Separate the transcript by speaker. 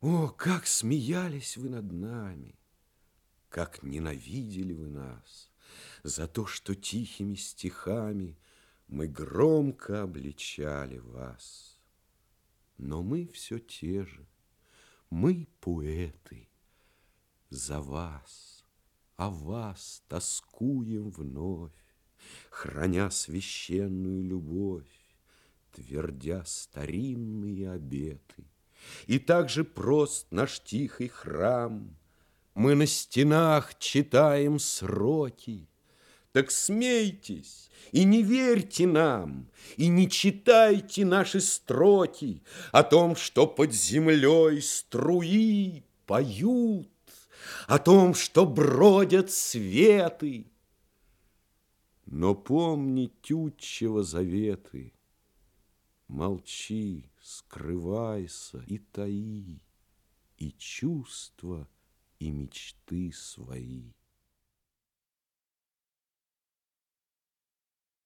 Speaker 1: О, как смеялись вы над нами, как ненавидели вы нас за то, что тихими стихами мы громко обличали вас. Но мы все те же, мы поэты, за вас, о вас тоскуем вновь, храня священную любовь, твердя старинные обеты. И также прост наш тихий храм. Мы на стенах читаем сроки. Так смейтесь и не верьте нам, И не читайте наши строки О том, что под землей струи поют, О том, что бродят светы. Но помни тютчево заветы, Молчи, скрывайся и таи И чувства, и мечты свои.